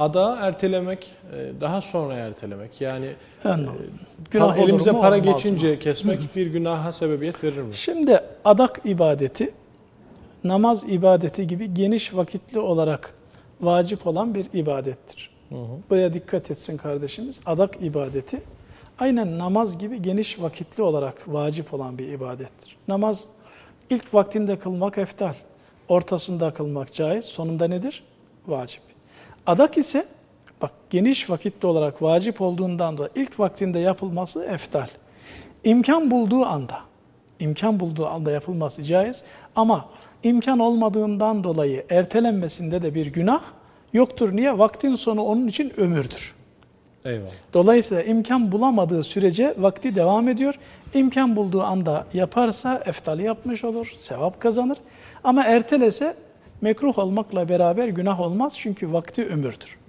Ada ertelemek, e, daha sonra ertelemek. Yani Anladım. e, Günah elimize mu, para olmaz mı? geçince kesmek bir günaha sebebiyet verir mi? Şimdi adak ibadeti namaz ibadeti gibi geniş vakitli olarak vacip olan bir ibadettir. Hı hı. Buraya dikkat etsin kardeşimiz. Adak ibadeti aynen namaz gibi geniş vakitli olarak vacip olan bir ibadettir. Namaz ilk vaktinde kılmak eftal, ortasında kılmak caiz, sonunda nedir? Vacip. Adak ise bak geniş vakitli olarak vacip olduğundan dolayı ilk vaktinde yapılması eftal. İmkan bulduğu anda, imkan bulduğu anda yapılması caiz ama imkan olmadığından dolayı ertelenmesinde de bir günah yoktur. Niye? Vaktin sonu onun için ömürdür. Eyvallah. Dolayısıyla imkan bulamadığı sürece vakti devam ediyor. İmkan bulduğu anda yaparsa eftali yapmış olur, sevap kazanır. Ama ertelese mekruh olmakla beraber günah olmaz çünkü vakti ömürdür.